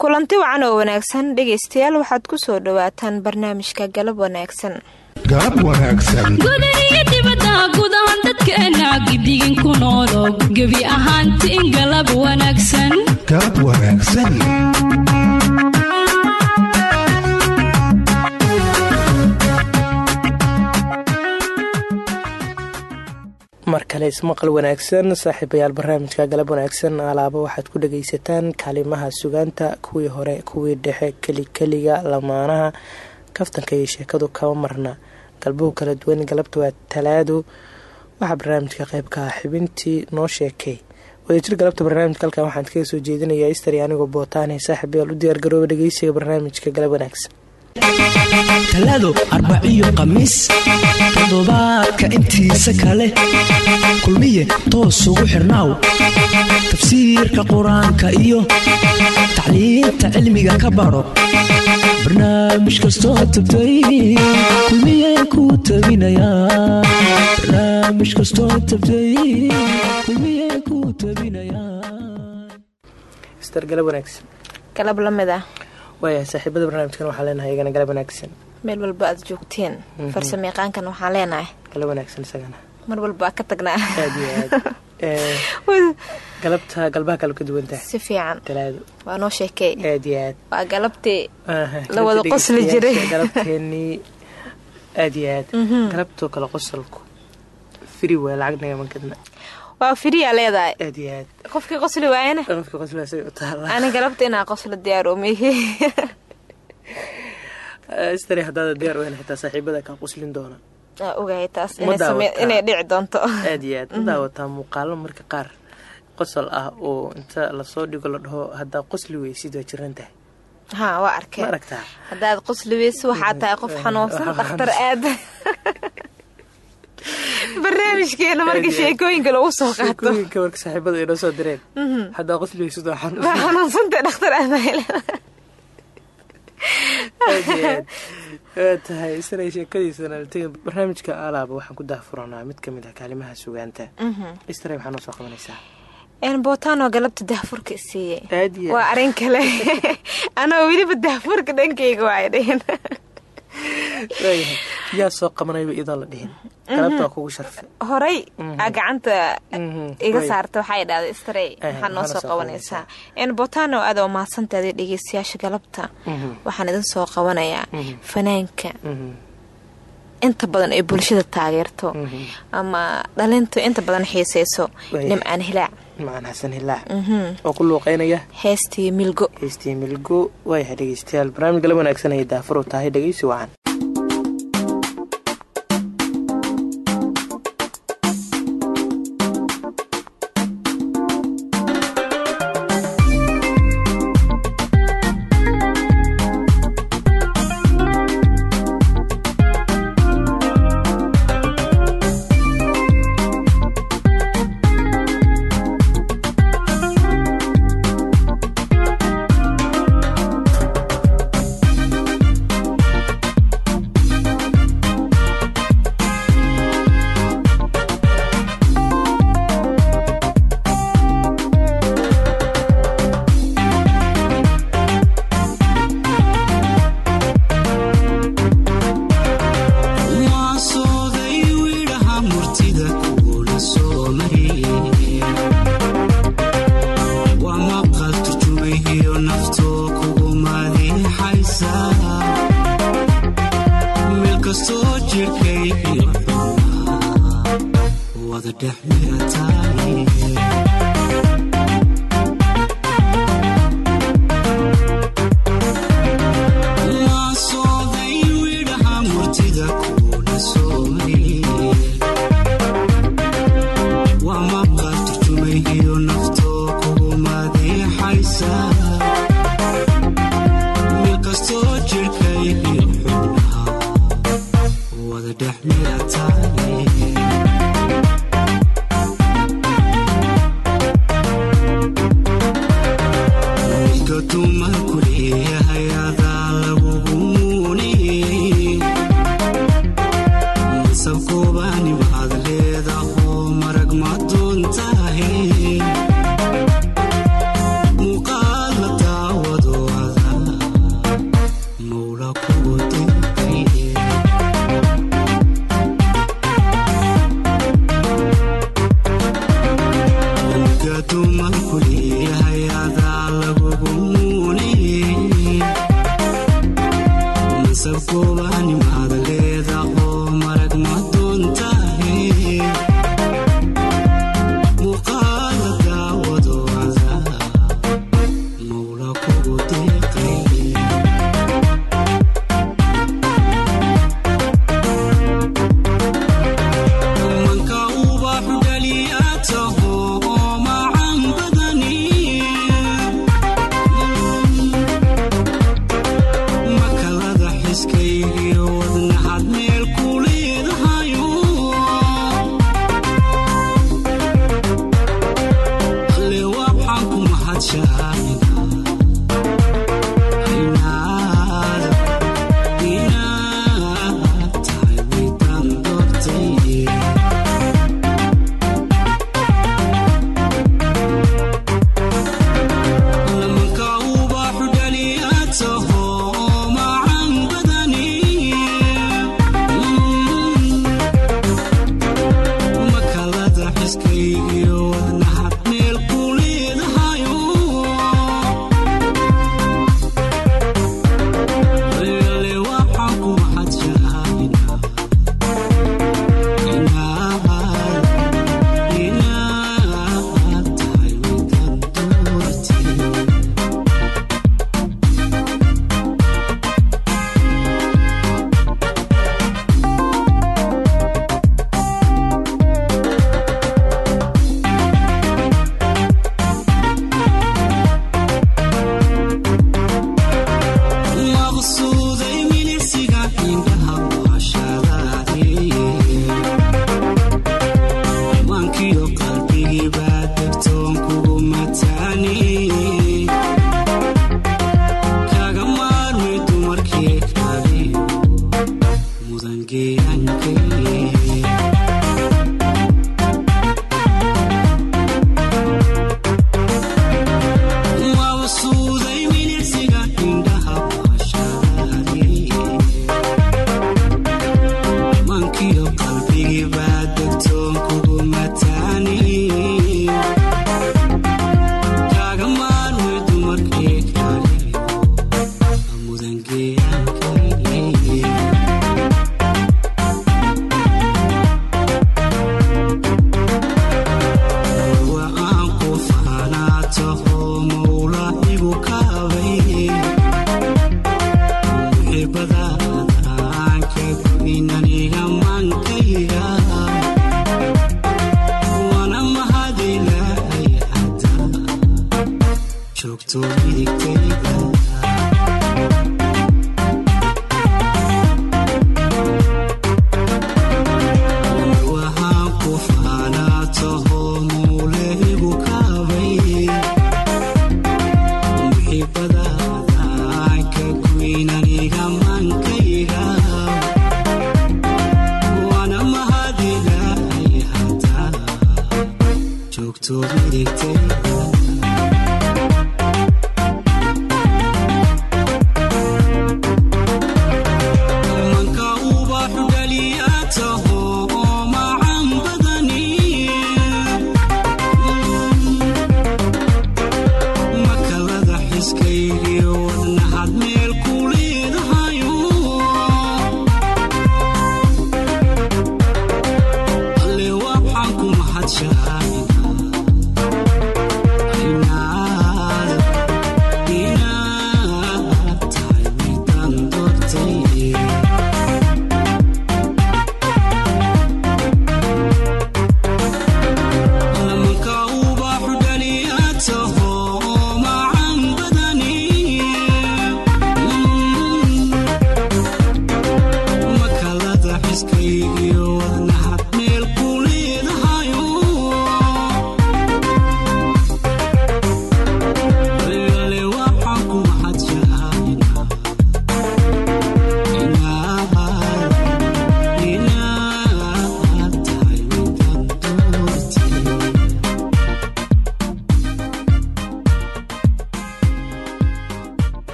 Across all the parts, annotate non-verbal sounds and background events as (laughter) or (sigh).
kulanti wacan oo wanaagsan dhegaystayaal waxaad ku soo dhowaataan barnaamijka galab wanaagsan galab wanaagsan gudaiyo dibadda guud ahaan dadkeena gidigin ku noolo gebi ahaantiin galab wanaagsan. Galab wanaagsan mar kale ismaqal wanaagsan saaxiibayaal barnaamijka galab wanaagsan alaaba waxaad ku dhagaysataan kaalimaha sugaanta kuwii hore kuwii dhexe kelikeliga lamaanaha kaftanka iyo sheekadu kama marna galbuhu kala duwan galabta waa talaado. Waxaa barnaamijka qeybka ah xibintii noo sheekay. Wadajir galabta barnaamijka halkan waxaan kaga soo jeedinayaa istari anigoo bootaane saaxiibayaal u diyaargarooba dhageysiga barnaamijka galab wanaagsan talaado arbaciyo khamiis toddobaadka intiisa kale. Kulmiye toos ugu xirnaaw tafsiirka qur'aanka iyo tacliinta cilmiga ka baro. Barnaamij kastoo tabtay kulmiye kuu tabinayabarnaamij waaya saaxiibada barnaamijkan waxaa leenahay iyagana galab wanaagsan. Meel walba aad joogteen. Farsamayaqaankan waxaan leenahay. Galab wanaagsan isagana. Mar walba ka tagnaa. Aad iyo aad. (laughs) Galabta galbaha kale ka duwan tahay si fiican. Talaado. Waa noo sheekey aad iyo aad. Waa galabtii la wada qosli jiray. galabteenii aad iyo aad. Galabtoo kale qosolku firi waa lacag nagama gadna waa firiyaa leedahay. Aad iyo aad qofkii qosli waayana qofka qosla isaga u taala ani galabta inaa qoslo diyaaroomeeye istari haddaada diyaar (laughs) hena xitaa saaxiibada kaa qoslin doona. Waa ogahay taas inay dhici doonto. Aad iyo aad ma daawataa muuqaalo marka qaar qosol ah oo inta la soo dhigo la dhaho haddaa qosli weysid waa jiran tahay. Ha waa arkeen haddaad qosli weyso waxaa tahay qof xanuunsan dhakhtar aad (laughs) barnaamijkeena marka sheekooyinka lagu soo qaato. Sheekooyinka marka saaxiibada ay noo soo direen. Haddaa qosli weysid waa xanuun waa xanuunsantay dhakhtar waa tahay isanay sheekadiisana tega barnaamijka alaaba waxaan ku dahfuranaa mid ka mid ah kaalimaha sugaanta. Istare waxaa noo soo qabanaysaa. Bootano galabta dahfurka iyo waa arrin kale. (laughs) Anoo weliba dahfurka dhankayga waay waayahay yaa soo qabanayba iyadoon la dhihin. Galabta waa kugu sharfe horay aa gacanta Mhm, iga saarta waxay dhahday starey Eh, waxaa noo soo qabanaysaa bootano aad oo mahadsantaada dhegeystayaasha galabta waxaan idin soo qabanayaa fanaanka inta badan ay bulshada taageerto. Mhm. ama dhalintu inta badan xiiseyso nimcaan hilaac macaan xasan hilaac Mhm. oo ku luuqeynaya? Heestii milgo. Heystii milgo. Waayahay dhegeystayaal barnaamij gala wanaagsan ayay daafur u tahay. Dhegeysi wacan marchar.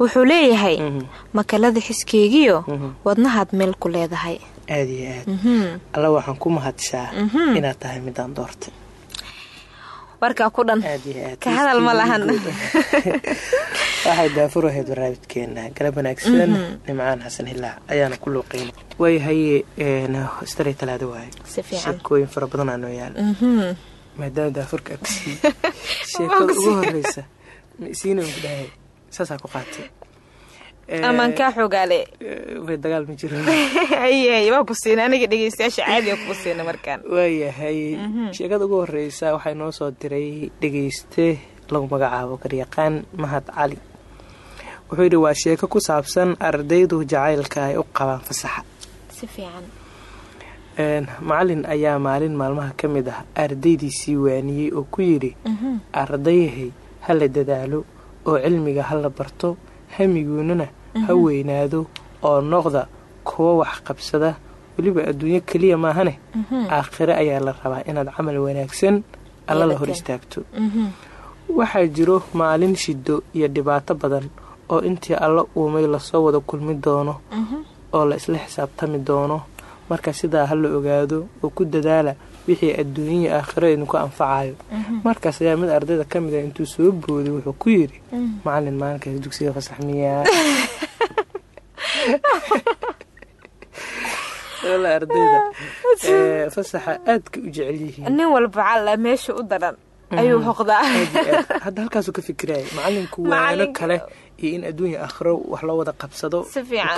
Wuxuu leeyahay Mhm. makalada xiskeegiyo Mhm. wadnahaad meel ku leedahay. Aada iyo aad. Mhm. alla waxaan ku mahadshaa Mhm. inaad tahay midaan doortay. Warkaa ku dhan. Aad aad. Ka hadal ma lahan. (laughs) Waxay daafur ahayd barnaamijkeena galab wanaagsan. Nimcaan xasan hilaac ayaana ku luuqeyn waayahay istare talaado waaye sheekooyin fara badan aa noo yaalla Mhm. Maadaama daafurka aad ku siiyey (laughs) sheekada ugu horeysa isiina ku dhahay saasaa ku qaatay. (laughs) Amaan kaa xoogaale way dagaal ma jiro (laughs) ayay waa ku siina. Aniga dhegeystayaasha caadiga kugu siina markaan. Waayahay sheekada ugu horeysa waxaa noo soo diray dhegeyste lagu magacaabo garyaqaan mahad cali wuxuu yidhi waa sheeko ku saabsan ardaydu jacaylka ay u qabaan fasaxa macalin ayaa maalin maalmaha ka mid ah ardaydiisii waaniyey oo ku yidhi ardayahay ha la dadaalo oo cilmiga ha la barto hamiguunana ha weynaado oo noqda kuwa wax qabsada weliba adduunyo keliya maahane. Aakhire ayaa la rabaa inaad camal wanaagsan alla la hor istaagto. Waxaa jiro maalin shido iyo dhibaato badan oo intii alla uumay la soo wada kulmi doono oo la isla xisaabtami doono marka sidaa ha la ogaado oo ku dadaala wixii adduunyaya aakhiro idinku anfacayo markaas ayaa mid ardayda ka mid a intuu soo booday wuxuu ku yidhi macalin maalinkaas dugsiga fasax miyaa. (laughs) Wala ardayda (laughs) fasaxa aadka u jecel yihiin. Nin walba calla meesha u daran ayuu hoqdaa. Iyo aad. hadda halkaasuu ka fikiraya macalinku waano kale iyo in adduunya aakhiro wax loo wada qabsado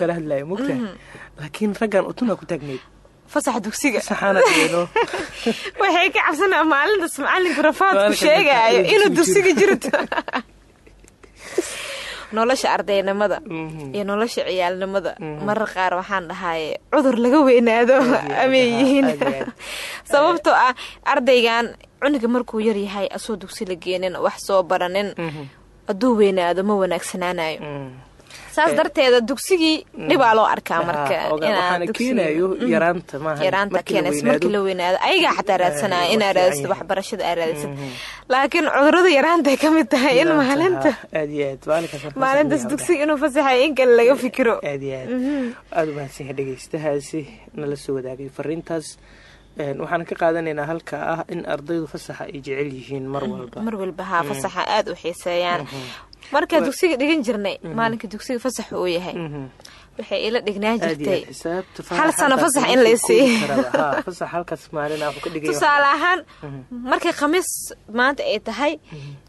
kala hadlayo mogtahay laakiin raggan utuna ku taagneyd fasax dugsiga. (laughs) Waxay ka cabsanaa maalintaas macalinku rafaadku sheegaayo dugsiga inuu dugsiga jirto. (laughs) Nolosha ardaynimada Mhm. iyo nolosha ciyaalnimada. Marar qaar waxaan dhahay cudur laga weynaado. (laughs) Amay yihiin. Sababtoo ah ardaygan cunuga markuu yar yahay asoo dugsi la geenin wax soo baranin. Mhm. Hadduu weynaado ma wanaagsanaanayo Mm. saas darteeda dugsigii dhibaa loo arkaa marka Aha, oga- inaad waxaana dugsiga- keenayo Mhm. yaraanta maaha yaraanta markii la keenays weynaado. ayagaa xataa Eh, inaa waa raadsato fiican waxbarashada aa raadsato. Laakiin cudurrada yaraantay ka mid tahay in maalinta maalintaas ayaa dugsiga inuu fasaxayo in kale laga fikiro. aad iyo aad. Aada u mahadsanyahay dhegeystahaasi nala soo wadaagay fariintaas Een, waxaan ka qaadanaynaa halka ah in ardaydu fasaxa ay jecel yihiin mar walba. Mar walba haa fasaxa aada u xiiseeyaan. Markaa dugsiga dhigan jirnay maalinka dugsiga fasaxa uu yahay. Mhm. waxay ila dhignaa jirtay. hal sano fasax in la soo isiiyo. koobi karaba. Ha, fasax halkaas maalin ah wuxuu ka (laughs) dhigaya tusaale ahaan markay khamiis maanta ay tahay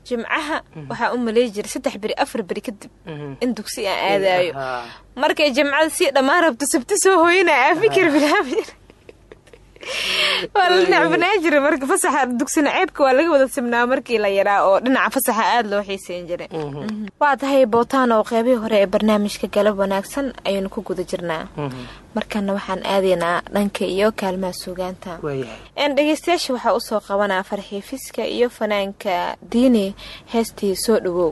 jimcaha waxaa u malay jiray saddex beri afar beri kadib in dugsi aan aadayo Ha. markay jimcada sii dhammaan rabto sabti soo hooyana aa fikir bilaaba jira waa la marka fasaxa dugsina ceebka waa laga wada simnaa markii la yaraa oo dhinaca fasaxa aada loo xiiseyn jiray. Waa tahay bootaan oo qeybihii hore ee barnaamijka galab wanaagsan ayaynu ku guda jirnaa. Mhm. markana waxaan aadaynaa dhanka iyo kaalmaha suugaanta. Dhegeystayaasha waxaa u soo qabanaa farxiifiska iyo fanaanka diini heestii soo dhawow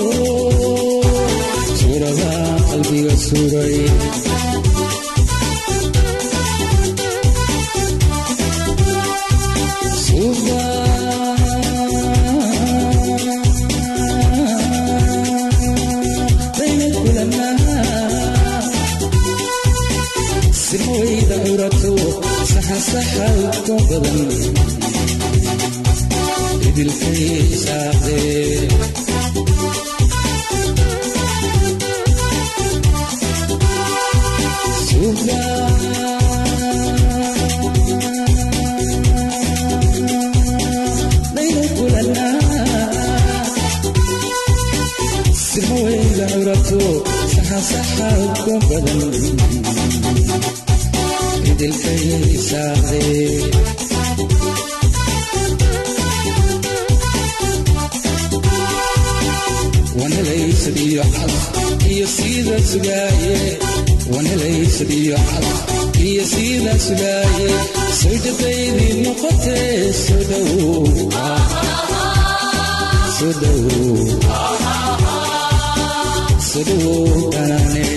kulanaa sirwayda curato saxasaxa udko badan idilkay sugaaye wanhelaysadiyo xal iyo sida sugaaye sawjadaydii noqotee soo dhowow soo dhowow soo dhowow dhanaane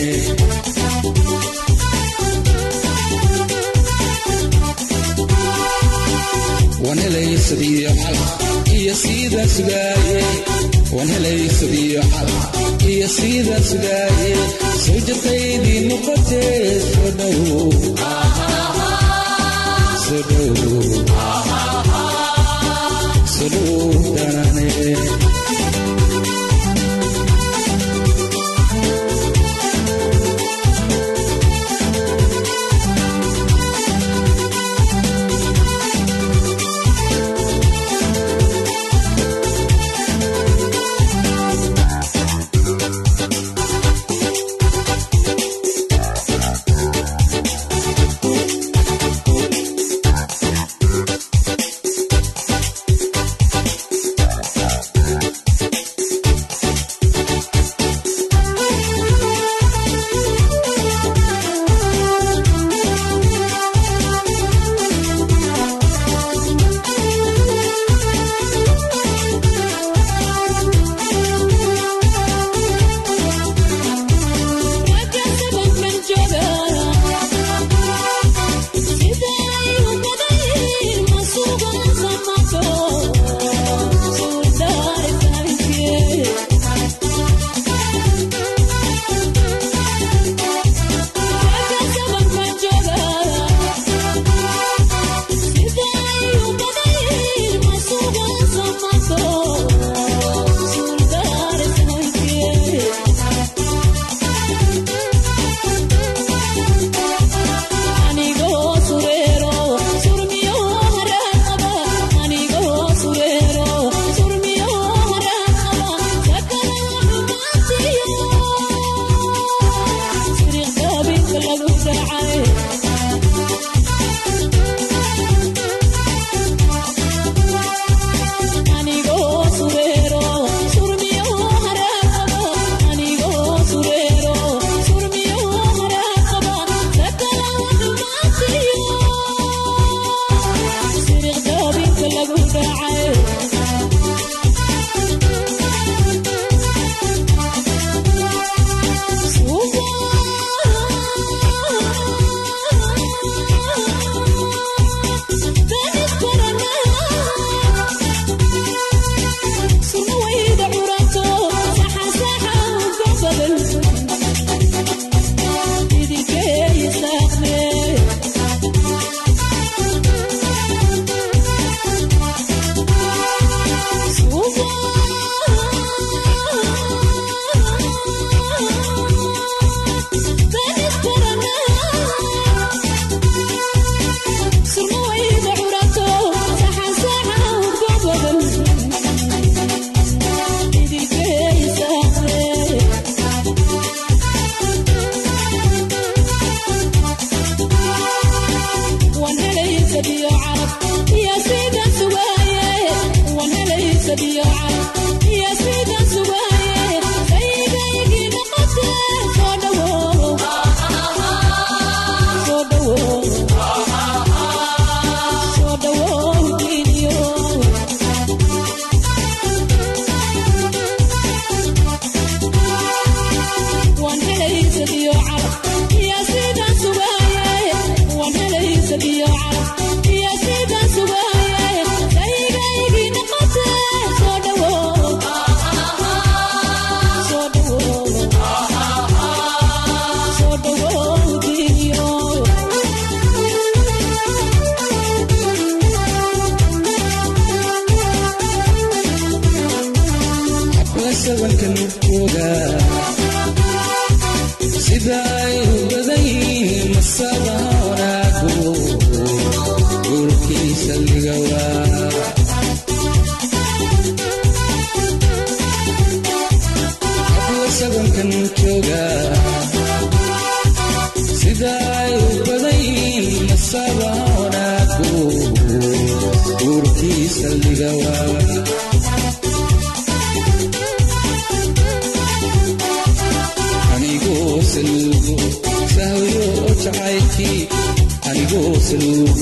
wanhelaysadiyo xal iyo sida sugaaye wanhelaysadiyo xal iyo sida sugaaye. Sawjadaydii noqotee soo dhowow soo dhowow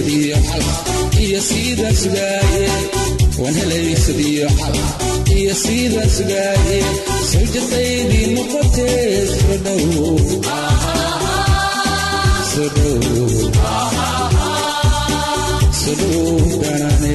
helaysadio xal iyo siidaan sugaaye waan helaysadio xal iyo siidaan sugaaye sawjadaydii noqotee soo dhow danaane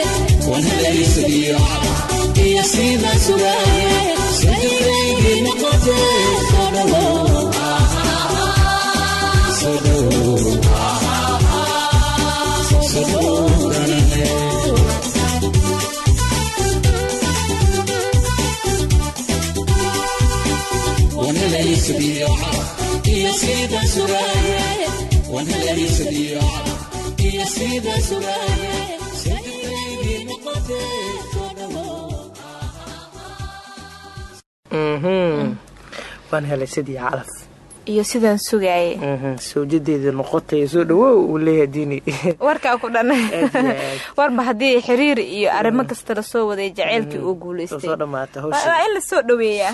وهلا صديع يا سيما سرايا سيدي بين قدر صدور صدور صدور وهلا صديع يا سيدة سرايا وهلا صديع يا سيدة سرايا waan helay sidii calaf. Iyo sidaan sugaayay Mhm. sawjadeeda noqotay soo dhawow uu leeyahay diini (laughs) warkaa ku dhan warba haddii xiriir iyo arrimo kasta la soo waday jaceylkii uu guulaystay soo waa in dhaweeyaa.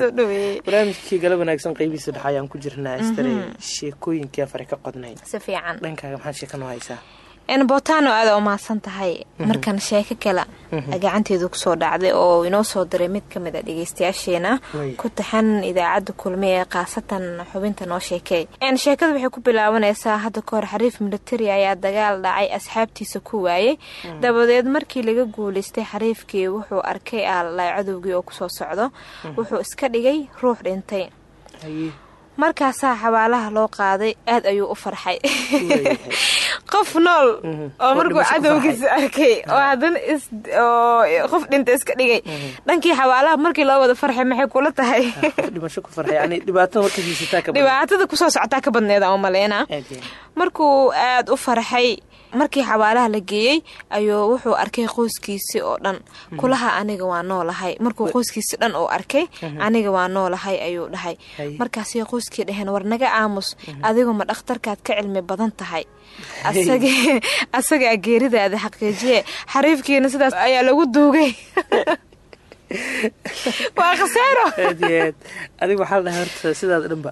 Soo dhaweeyey (laughs) barnaamijkii galab wanaagsan qeybihiisa dhexe ayaan ku jirnaa istare sheekooyinkii afare ka qodnay si fiican. Dhankaaga maxaad sheeka noo haysaa n botano aada u mahadsan tahay. Markan sheeko kale gacanteedu ku soo dhacday oo inoo soo diray mid ka mid a dhegeystayaasheena. Way. ku taxan idaacadda kulmi ee khaasatan xubinta noo sheekey n sheekada waxay ku bilaabanaysaa hadda kahor xariif militari ayaa dagaal dhacay asxaabtiisa ku waayey dabadeed markii laga guulaystay xariifkii wuxuu arkay aalay cadowgii oo ku soo socdo. Wuxuu iska dhigay ruux dhintay. Markaasaa xabaalaha loo qaaday aad ayuu u farxay. (laughs) qof nool. Mhm. oo markuu cadowgiisa arkay oo haddana is oo qof dhinta iska dhigay. Dhankii xabaalaha markii loo wada farxay maxay kula tahay? (laughs) Qof dhimasho ku farxay. Yani dhibaatada ku soo socotaa ka badneeda oo maleynaa markuu aad u farxay markii xabaalaha la geeyey ayuu wuxuu arkay qoyskiisii oo dhan. Kulaha aniga waa noolahay. Markuu qoyskiisi dhan uu arkay aniga waa noolahay ayuu dhahay. Markaasay qoyskii dhaheen war naga aamus adigu ma dhakhtarkaad ka cilmi badan tahay. (laughs) Asagaa geeridaada xaqiijiye. Xariifkiina sidaas ayaa lagu duugay. (laughs) Waa khasaaro. Adiga waxaa la dhahay horta sidaada dhanba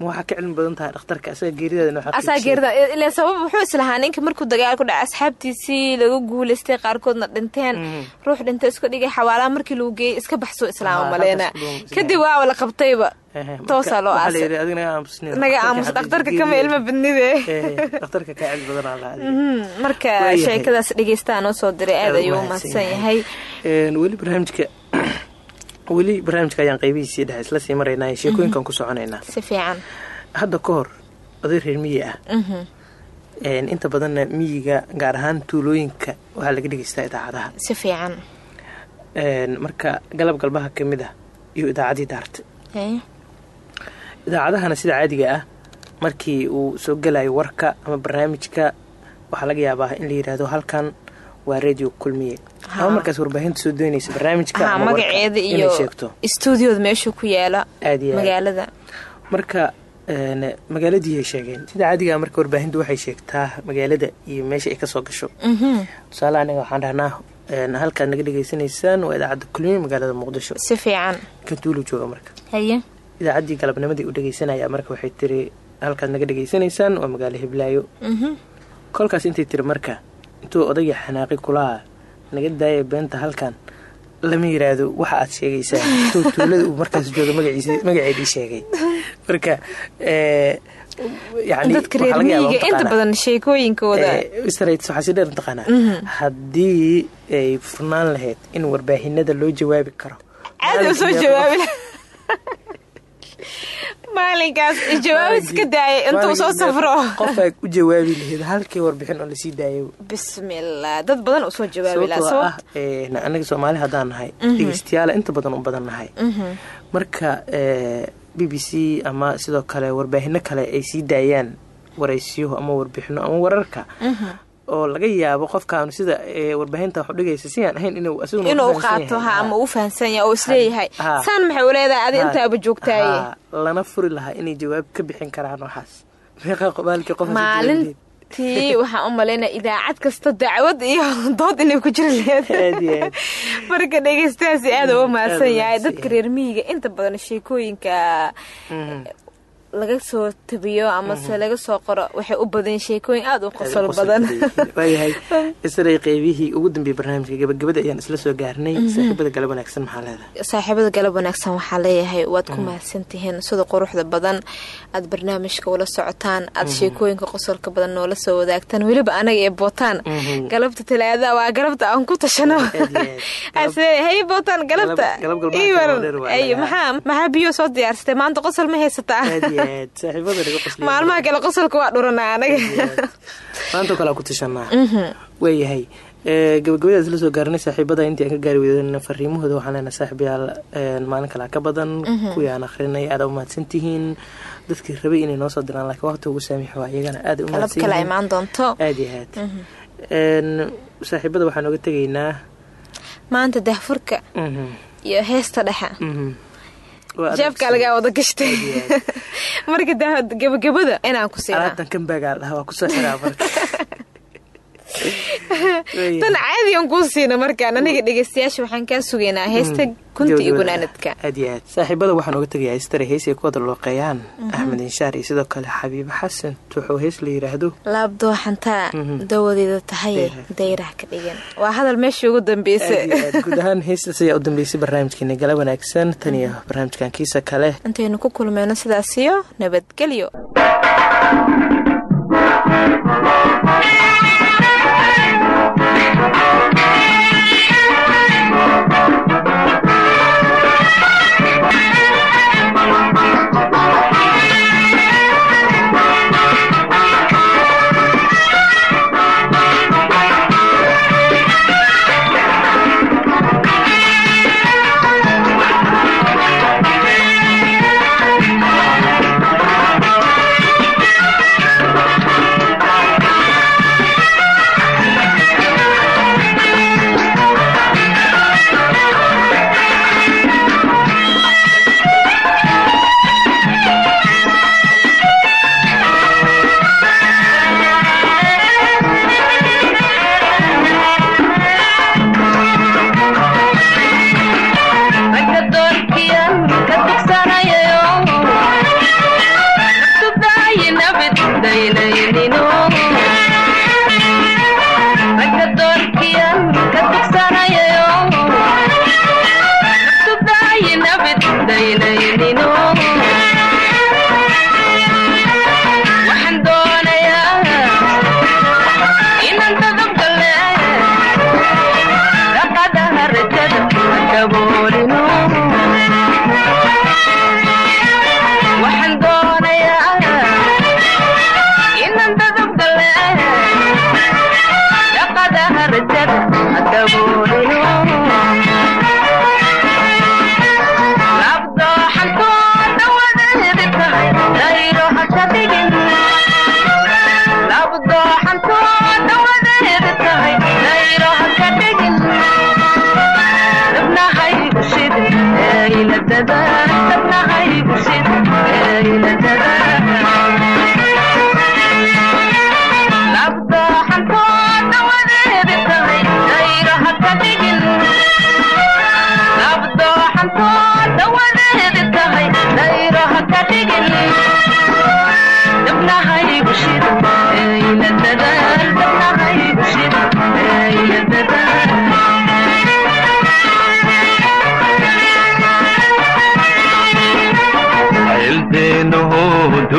ma waxaa ka cilmi badan tahay dhakhtarka asaga geeridaada noo asaa xaqiijiya. geerida ilaa sabab wuxuu islahaa ninka markuu dagaal ku dhacay asxaabtiisii laga guulaystay qaarkoodna dhinteen. Ruux dhinta isku dhigay xawaalaha markii lagu geeyey iska baxsoo islaama maleena kadib waa la qabtayba. Toosaa loo waxaa la aasay. yidhi adiga naga aamusnin. naga Dhakhtarka aamus dhakhtarka kama ilma badnide. Mhm, marka sheekadaas dhegeystaa noo soo diray aad u ayuu mahadsan mahadsan yahay. Weli barnaamijka ayaan qeybihiisii dhexe isla sii maraynaa sheekooyinkan ku soconaynaa si fiican. Hadda ka hor oday reer miyi ah. Mhm, inta badanna miyiga gaar ahaan tuulooyinka waxaa laga dhegeystaa idaacadaha. Si fiican. Marka galab galbaha ka mid ah iyo idaacaddii daarta. Haye. idaacadahana sida caadiga ah markii uu soo gelayo warka ama barnaamijka waxaa laga yaabaa in la yidhaahdo halkan waa radio kulmiye. Ama markaas warbaahinta soo doonaysa barnaamijka magaceeda iyo stuudioda meeshuu ku yaalla magaalada. Marka magaaladii ay sheegeen sida caadiga ah marka warbaahintu waxay sheegtaa magaalada iyo meesha ay ka soo gasho. Mhm, tusaale aniga waxaan dhahnaa halkaad naga dhegaysanaysaan waa idaacadda kulmiye magaalada muqdisho. Si fiican. Kan tuulu jooga marka. Haye. Idaacaddii galabnimadii u dhegaysanaya marka waxay tiri halkaad naga dhegaysanaysaan waa magaalo hiblaayo. Mhm. kolkaas intay tiri marka intuu odagii xanaaqi kulaha naga daaya beenta halkan lama yiraahdo waxa aad sheegaysaa. Intuu tuulada uu markaas jooga magaceedii sheegay. Marka haddii ay furnaan lahayd in warbaahinada loo jawaabi karo (laughs) maalinkaas jawaab iska daayay intuu soo safro. qof ay u jawaabi lahayd halkii warbixin oo la sii daayay bismillah dad badan u soo jawaabi lahaa sababtoo sabab ah ee, na- anaga soomaali haddaan nahay dhegeystayaala inta badan u badan nahay. Marka ee, b b c ama sidoo kale warbaahino kale ay sii daayaan waraysiyo ama warbixino ama wararka oo laga yaabo qofkaanu sida ee, warbaahinta wax u dhigaysa si aan ahayn inuu qaato ha ama uu fahansan yahay oo is leeyahay Ha. saan maxay u leedahay? Adi intaaba joogtaaye lana furi lahaa inay jawaab ka bixin karaan waxaas. (laughs) Meeqa qobaalkii qof maalintii waxaan u idaacad kasta dacwad iyo (laughs) dood inay ku jiri leedahay. (laughs) Marka dhegeystayaasi aad uga mahadsan aad u yahay mahadsan dadka yahay. reer miyiga inta badan sheekooyinka laga soo tabiyo amase laga soo qoro waxay u badan sheekooyin aada u qosol badan. waayahay isray qeybihii ugu dambeeyey barnaamijka gabagabada ayaan isla soo gaarnay. Saaxiibada galab wanaagsan maxaa leedahay? Saaxiibada galab wanaagsan waxaa leeyahay waad ku mahadsantihiin sida quruxda badan. Aad barnaamijka ula socotaan aad sheekooyinka qosolka badan noola soo wadaagtaan weliba anaga ee bootaan. Galabta talaada waa galabta aan ku tashano. Aad (laughs) aad. Hey bootaan galabta. Maxaa biyo soo diyaarsatay maanta qosol ma haysataa maalmaha kale qosolka waa dhuranaa anaga maanta kale ku tashanaa waayahay ee gabagabada isla soo gaarnay saaxiibada intii aan ka gaari weydana fariimahooda waxaan leenahay saaxiibayaal maalin kale ha ka badan kuwii aan akhrinay aada u mahadsantihiin dadkii rabay inay noo soo diraan laakiin waqti ugu saamiix waa iyagana aada u qalab mahadsan kala yihiin imaan doonto aada iyo aad saaxiibada waxaan oga tegaynaa maanta dahfurka mhm, iyo heesta dhexe jeebka lagaa wada gashtay. (laughs) Marka dah- gabagabada inaan ku siinaa alaabtan kambaagaa la dhahaa waa ku soo xiraa marka. (laughs) tan caadiyan kuu siina markaan aniga dhegeystayaasha waxaan kaa sugaynaa heesta kunta iyo gunaanadka aad iyo aad. Saaxiibada waxaan oga tegayaa histare hees ay ku wada looqeeyaan axmed inshaar iyo sidoo kale xabiibo xasan wuxuu hees la yidhaahdo laab dooxantaa Mhm. dawadeeda tahaye Dayraha. dayrah ka dhigan. waa hadal meeshii ugu dambeysa guud ahaan heestaas ayaa u dambeysay barnaamijkeena gala wanaagsan tan iyo barnaamijkan kiisa kale. Intaynu ku kulmeyno sidaasiyo nabadgelyo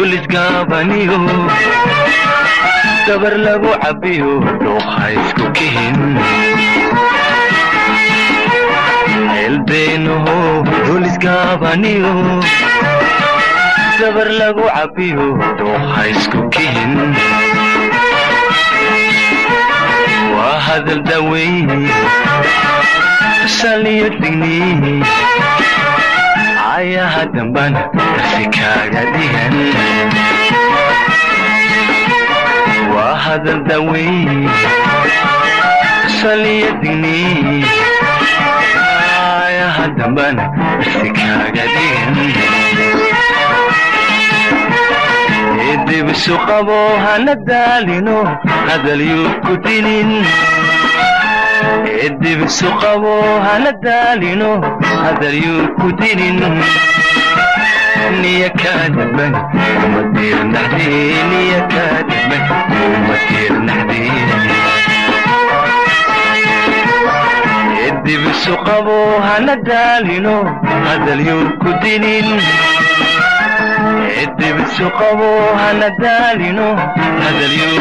dulisgaabaniyo gabar lagu cabiyo dhuuqa isku kihin. Ceeldeenoho dulisgaabaniyo gabar lagu cabiyo dhuuqa isku kihin. Waa hadal daweyn saliyo digni ayaha dambana darsi kaaga dhigan waa hadal daweyn saliyo digni ayaha dambana darsi kaaga dhigan dibisu qabo hana daalino hadal yuu ku dinin dibisu qabo hana daalino hadal yuu ku dinin niya kaadaban uma tiirnaxdee niya kaadaban uma tiirnaxdee dibisu ku dinin dibisu qabo hana daalino hadal yuu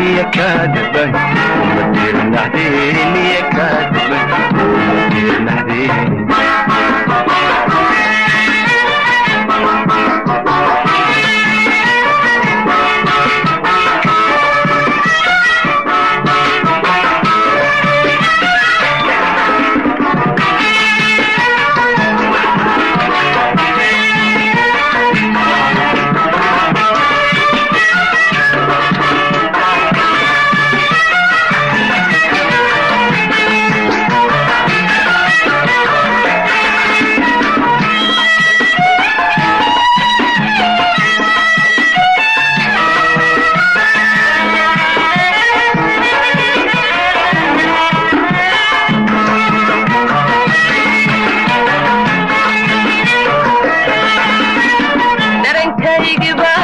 ku dinin niya kaadaban uma tiirnaxdee niya kaadaban uma tiirnaxdee ಕಡೆಗೆ ಬಾ